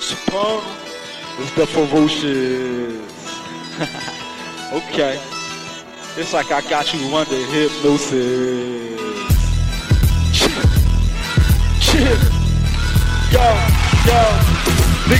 Soprano is the ferocious. okay. It's like I got you under hypnosis. Chill. Yo, yo.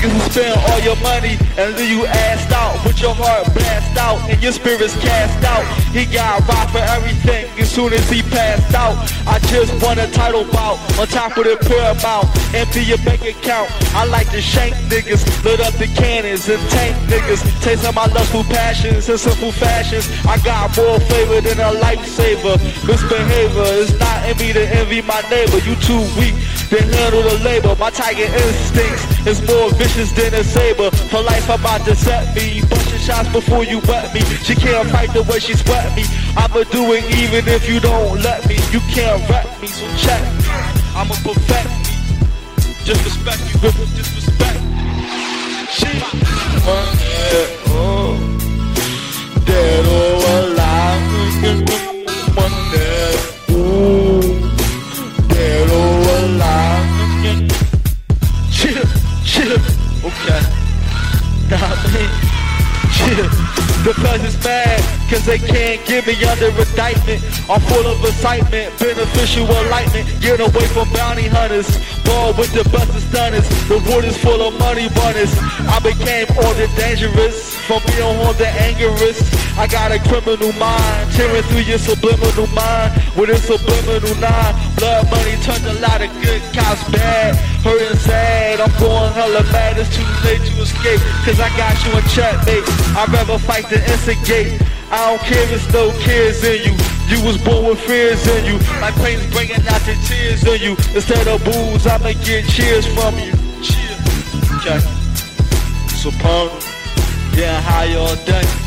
Niggas who spend all your money and leave you assed out with your heart blast out and your spirits cast out. He got robbed for everything as soon as he passed out. I just won a title bout on top of the paramount. Empty your bank account. I like to shank niggas, lit up the cannons and tank niggas. Taste of my lustful passions and simple fashions. I got more flavor than a lifesaver. Misbehavior is not in me to envy my neighbor. You too weak to handle the labor. My tiger instincts is more vicious than a saber. For life about to set me. Bunch of shots before you wet me. She can't fight the way she sweat me. I'ma do it even if you don't let me. You can't rap me, so check. I'ma perfect me. Just respect you with disrespect. Shit. Chill. Okay. Nah, man. Chill. The feds is mad, cause they can't get me under indictment. I'm full of excitement, beneficial enlightenment. Get away from bounty hunters, ball with the best of stunners. The wood is full of money runners. I became all the dangerous, from being on the angerous. I got a criminal mind, tearing through your subliminal mind with a subliminal nine. Blood money turned a lot of good cops bad, hurting sad. I'm going hella mad, it's too late to escape, cause I got you in checkmate. I'd rather fight than instigate. I don't care if it's no kids in you. You was born with fears in you. My pain's bringing out the tears in you. Instead of booze, I'ma get cheers from you. Cheers. Okay. Soprano. Getting high all day.